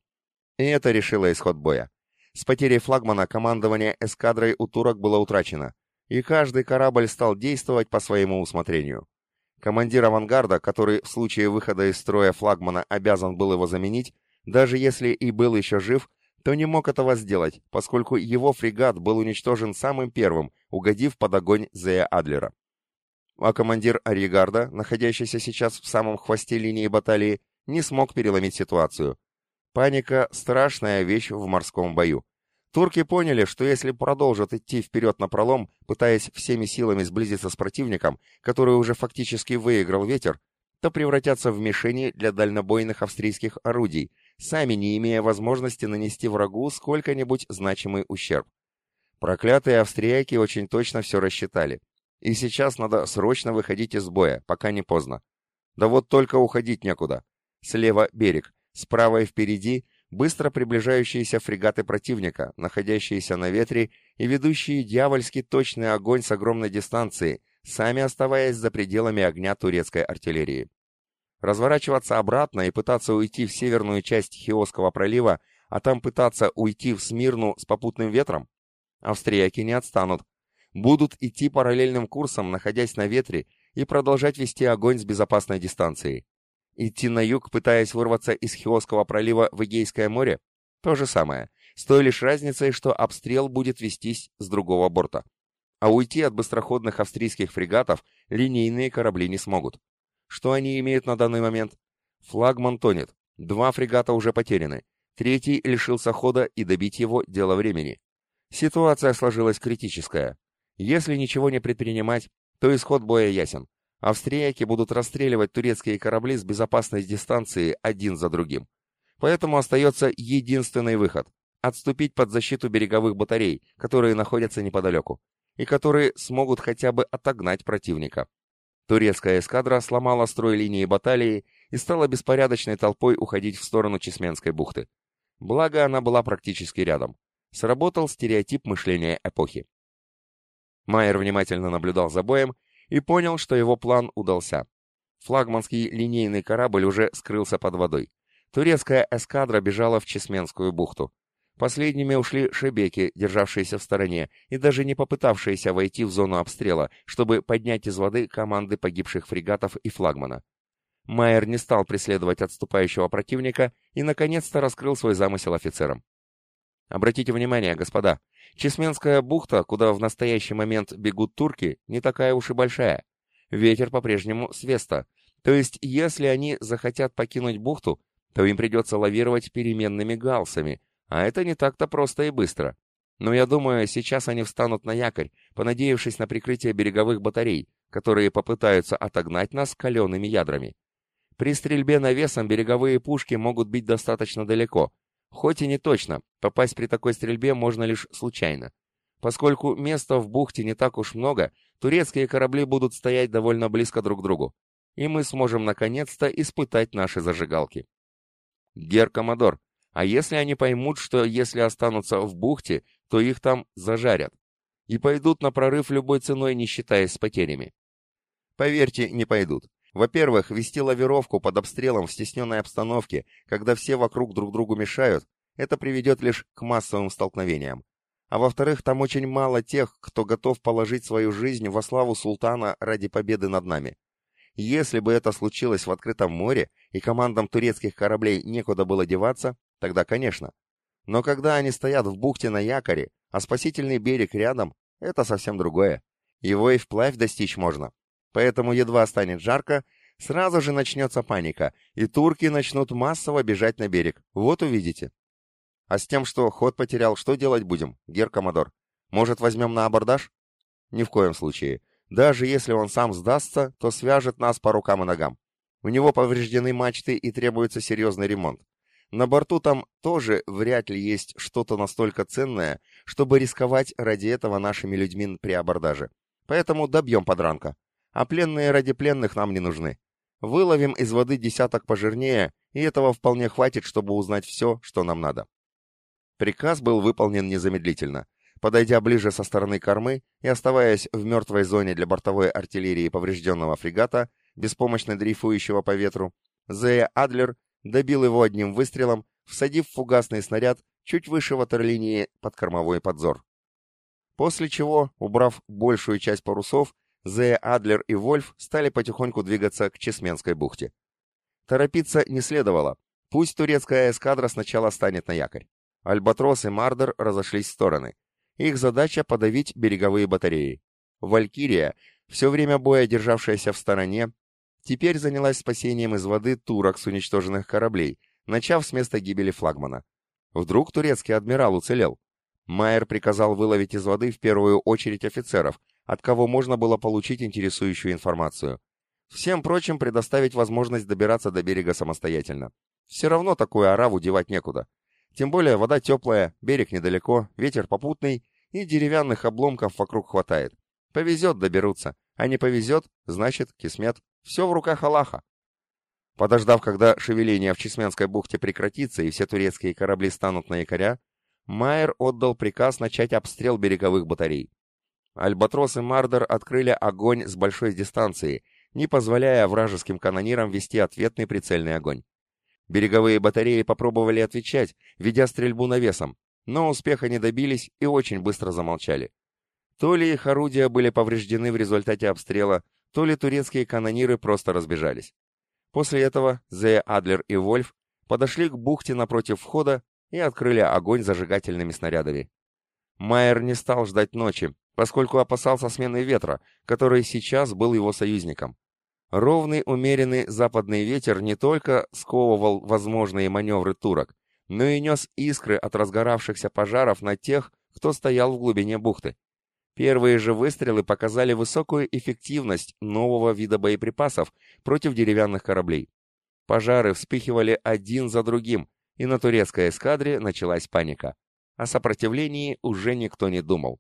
И это решило исход боя. С потерей флагмана командование эскадрой у турок было утрачено, и каждый корабль стал действовать по своему усмотрению. Командир авангарда, который в случае выхода из строя флагмана обязан был его заменить, даже если и был еще жив, то не мог этого сделать, поскольку его фрегат был уничтожен самым первым, угодив под огонь Зея Адлера. А командир Аригарда, находящийся сейчас в самом хвосте линии баталии, не смог переломить ситуацию. Паника – страшная вещь в морском бою. Турки поняли, что если продолжат идти вперед на пролом, пытаясь всеми силами сблизиться с противником, который уже фактически выиграл ветер, то превратятся в мишени для дальнобойных австрийских орудий, сами не имея возможности нанести врагу сколько-нибудь значимый ущерб. Проклятые австрияки очень точно все рассчитали. И сейчас надо срочно выходить из боя, пока не поздно. Да вот только уходить некуда. Слева берег, справа и впереди быстро приближающиеся фрегаты противника, находящиеся на ветре и ведущие дьявольски точный огонь с огромной дистанции, сами оставаясь за пределами огня турецкой артиллерии. Разворачиваться обратно и пытаться уйти в северную часть Хиосского пролива, а там пытаться уйти в Смирну с попутным ветром? Австрияки не отстанут. Будут идти параллельным курсом, находясь на ветре, и продолжать вести огонь с безопасной дистанцией. Идти на юг, пытаясь вырваться из Хиосского пролива в Эгейское море? То же самое, с той лишь разницей, что обстрел будет вестись с другого борта. А уйти от быстроходных австрийских фрегатов линейные корабли не смогут. Что они имеют на данный момент? Флагман тонет, два фрегата уже потеряны, третий лишился хода и добить его – дело времени. Ситуация сложилась критическая. Если ничего не предпринимать, то исход боя ясен. Австрияки будут расстреливать турецкие корабли с безопасной дистанции один за другим. Поэтому остается единственный выход – отступить под защиту береговых батарей, которые находятся неподалеку, и которые смогут хотя бы отогнать противника. Турецкая эскадра сломала строй линии баталии и стала беспорядочной толпой уходить в сторону Чесменской бухты. Благо, она была практически рядом. Сработал стереотип мышления эпохи. Майер внимательно наблюдал за боем и понял, что его план удался. Флагманский линейный корабль уже скрылся под водой. Турецкая эскадра бежала в Чесменскую бухту. Последними ушли шебеки, державшиеся в стороне, и даже не попытавшиеся войти в зону обстрела, чтобы поднять из воды команды погибших фрегатов и флагмана. Майер не стал преследовать отступающего противника и, наконец-то, раскрыл свой замысел офицерам. Обратите внимание, господа, Чесменская бухта, куда в настоящий момент бегут турки, не такая уж и большая. Ветер по-прежнему с. То есть, если они захотят покинуть бухту, то им придется лавировать переменными галсами, а это не так-то просто и быстро. Но я думаю, сейчас они встанут на якорь, понадеявшись на прикрытие береговых батарей, которые попытаются отогнать нас калеными ядрами. При стрельбе навесом береговые пушки могут быть достаточно далеко. Хоть и не точно, попасть при такой стрельбе можно лишь случайно. Поскольку места в бухте не так уж много, турецкие корабли будут стоять довольно близко друг к другу. И мы сможем наконец-то испытать наши зажигалки. Гер Комодор, а если они поймут, что если останутся в бухте, то их там зажарят? И пойдут на прорыв любой ценой, не считаясь с потерями? Поверьте, не пойдут. Во-первых, вести лавировку под обстрелом в стесненной обстановке, когда все вокруг друг другу мешают, это приведет лишь к массовым столкновениям. А во-вторых, там очень мало тех, кто готов положить свою жизнь во славу султана ради победы над нами. Если бы это случилось в открытом море, и командам турецких кораблей некуда было деваться, Тогда, конечно. Но когда они стоят в бухте на якоре, а спасительный берег рядом, это совсем другое. Его и вплавь достичь можно. Поэтому едва станет жарко, сразу же начнется паника, и турки начнут массово бежать на берег. Вот увидите. А с тем, что ход потерял, что делать будем, гер Комодор? Может, возьмем на абордаж? Ни в коем случае. Даже если он сам сдастся, то свяжет нас по рукам и ногам. У него повреждены мачты и требуется серьезный ремонт. На борту там тоже вряд ли есть что-то настолько ценное, чтобы рисковать ради этого нашими людьми при абордаже. Поэтому добьем подранка. А пленные ради пленных нам не нужны. Выловим из воды десяток пожирнее, и этого вполне хватит, чтобы узнать все, что нам надо. Приказ был выполнен незамедлительно. Подойдя ближе со стороны кормы и оставаясь в мертвой зоне для бортовой артиллерии поврежденного фрегата, беспомощно дрейфующего по ветру, Зея Адлер добил его одним выстрелом, всадив фугасный снаряд чуть выше ватерлинии под кормовой подзор. После чего, убрав большую часть парусов, Зея Адлер и Вольф стали потихоньку двигаться к Чесменской бухте. Торопиться не следовало, пусть турецкая эскадра сначала станет на якорь. Альбатрос и Мардер разошлись в стороны. Их задача подавить береговые батареи. Валькирия, все время боя державшаяся в стороне, теперь занялась спасением из воды турок с уничтоженных кораблей, начав с места гибели флагмана. Вдруг турецкий адмирал уцелел. Майер приказал выловить из воды в первую очередь офицеров, от кого можно было получить интересующую информацию. Всем прочим предоставить возможность добираться до берега самостоятельно. Все равно такую ораву девать некуда. Тем более вода теплая, берег недалеко, ветер попутный, и деревянных обломков вокруг хватает. Повезет, доберутся. А не повезет, значит, кисмет. Все в руках Аллаха. Подождав, когда шевеление в Чесменской бухте прекратится и все турецкие корабли станут на якоря, Майер отдал приказ начать обстрел береговых батарей. Альбатрос и Мардер открыли огонь с большой дистанции, не позволяя вражеским канонирам вести ответный прицельный огонь. Береговые батареи попробовали отвечать, ведя стрельбу навесом, но успеха не добились и очень быстро замолчали. То ли их орудия были повреждены в результате обстрела, то ли турецкие канониры просто разбежались. После этого Зея Адлер и Вольф подошли к бухте напротив входа и открыли огонь зажигательными снарядами. Майер не стал ждать ночи, поскольку опасался смены ветра, который сейчас был его союзником. Ровный умеренный западный ветер не только сковывал возможные маневры турок, но и нес искры от разгоравшихся пожаров на тех, кто стоял в глубине бухты. Первые же выстрелы показали высокую эффективность нового вида боеприпасов против деревянных кораблей. Пожары вспыхивали один за другим, и на турецкой эскадре началась паника. О сопротивлении уже никто не думал.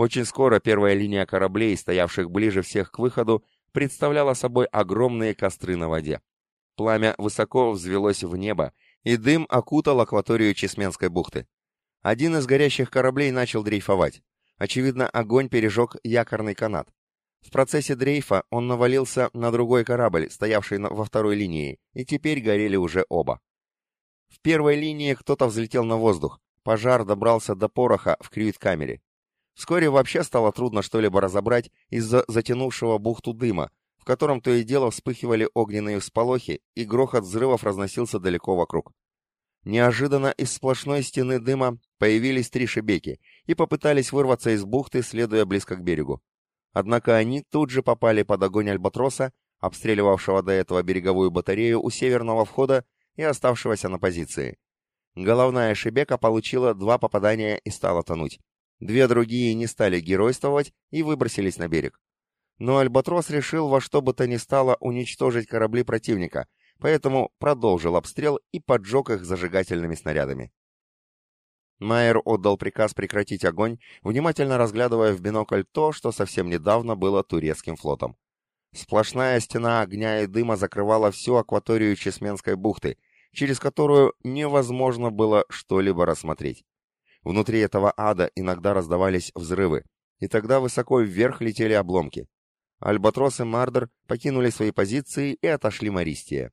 Очень скоро первая линия кораблей, стоявших ближе всех к выходу, представляла собой огромные костры на воде. Пламя высоко взвелось в небо, и дым окутал акваторию Чесменской бухты. Один из горящих кораблей начал дрейфовать. Очевидно, огонь пережег якорный канат. В процессе дрейфа он навалился на другой корабль, стоявший во второй линии, и теперь горели уже оба. В первой линии кто-то взлетел на воздух. Пожар добрался до пороха в крюит-камере. Вскоре вообще стало трудно что-либо разобрать из-за затянувшего бухту дыма, в котором то и дело вспыхивали огненные всполохи, и грохот взрывов разносился далеко вокруг. Неожиданно из сплошной стены дыма появились три шебеки и попытались вырваться из бухты, следуя близко к берегу. Однако они тут же попали под огонь альбатроса, обстреливавшего до этого береговую батарею у северного входа и оставшегося на позиции. Головная шебека получила два попадания и стала тонуть. Две другие не стали геройствовать и выбросились на берег. Но Альбатрос решил во что бы то ни стало уничтожить корабли противника, поэтому продолжил обстрел и поджег их зажигательными снарядами. Майер отдал приказ прекратить огонь, внимательно разглядывая в бинокль то, что совсем недавно было турецким флотом. Сплошная стена огня и дыма закрывала всю акваторию Чесменской бухты, через которую невозможно было что-либо рассмотреть. Внутри этого ада иногда раздавались взрывы, и тогда высоко вверх летели обломки. Альбатрос и Мардер покинули свои позиции и отошли Мористия.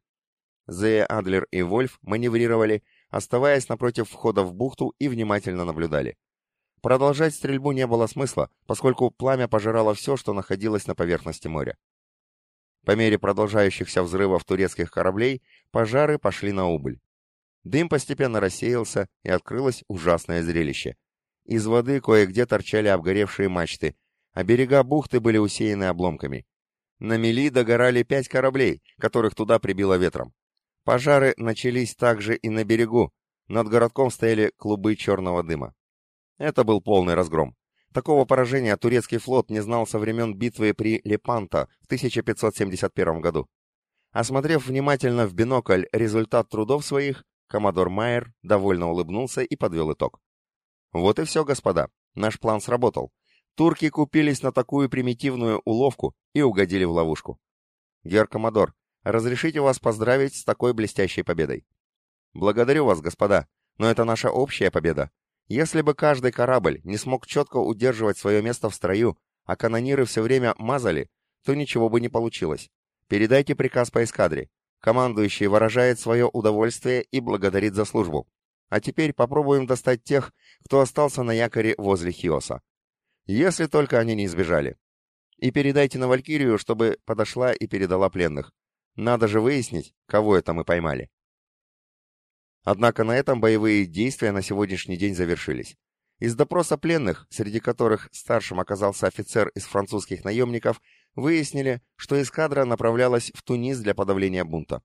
Зея, Адлер и Вольф маневрировали, оставаясь напротив входа в бухту и внимательно наблюдали. Продолжать стрельбу не было смысла, поскольку пламя пожирало все, что находилось на поверхности моря. По мере продолжающихся взрывов турецких кораблей, пожары пошли на убыль. Дым постепенно рассеялся, и открылось ужасное зрелище. Из воды кое-где торчали обгоревшие мачты, а берега бухты были усеяны обломками. На мели догорали пять кораблей, которых туда прибило ветром. Пожары начались также и на берегу. Над городком стояли клубы черного дыма. Это был полный разгром. Такого поражения турецкий флот не знал со времен битвы при Лепанто в 1571 году. Осмотрев внимательно в бинокль результат трудов своих, Коммодор Майер довольно улыбнулся и подвел итог. Вот и все, господа. Наш план сработал. Турки купились на такую примитивную уловку и угодили в ловушку. Гер Коммодор, разрешите вас поздравить с такой блестящей победой. Благодарю вас, господа, но это наша общая победа. Если бы каждый корабль не смог четко удерживать свое место в строю, а канониры все время мазали, то ничего бы не получилось. Передайте приказ по эскадре. Командующий выражает свое удовольствие и благодарит за службу. А теперь попробуем достать тех, кто остался на якоре возле Хиоса. Если только они не сбежали. И передайте на Валькирию, чтобы подошла и передала пленных. Надо же выяснить, кого это мы поймали. Однако на этом боевые действия на сегодняшний день завершились. Из допроса пленных, среди которых старшим оказался офицер из французских наемников, выяснили, что эскадра направлялась в Тунис для подавления бунта.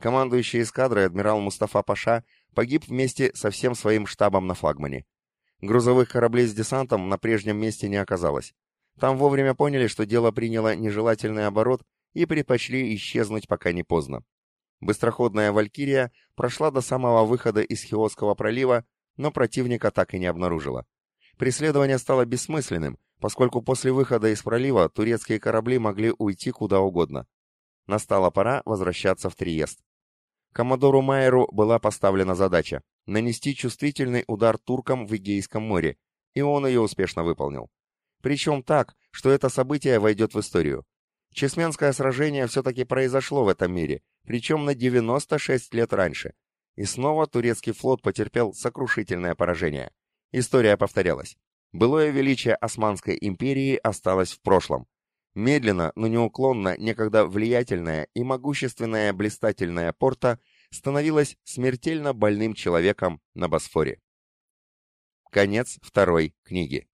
Командующий эскадрой адмирал Мустафа Паша погиб вместе со всем своим штабом на флагмане. Грузовых кораблей с десантом на прежнем месте не оказалось. Там вовремя поняли, что дело приняло нежелательный оборот и предпочли исчезнуть, пока не поздно. Быстроходная «Валькирия» прошла до самого выхода из Хиотского пролива, но противника так и не обнаружила. Преследование стало бессмысленным, поскольку после выхода из пролива турецкие корабли могли уйти куда угодно. Настала пора возвращаться в Триест. Коммодору Майеру была поставлена задача нанести чувствительный удар туркам в Эгейском море, и он ее успешно выполнил. Причем так, что это событие войдет в историю. Чесменское сражение все-таки произошло в этом мире, причем на 96 лет раньше. И снова турецкий флот потерпел сокрушительное поражение. История повторялась. Былое величие Османской империи осталось в прошлом. Медленно, но неуклонно, некогда влиятельная и могущественная блистательная порта становилась смертельно больным человеком на Босфоре. Конец второй книги.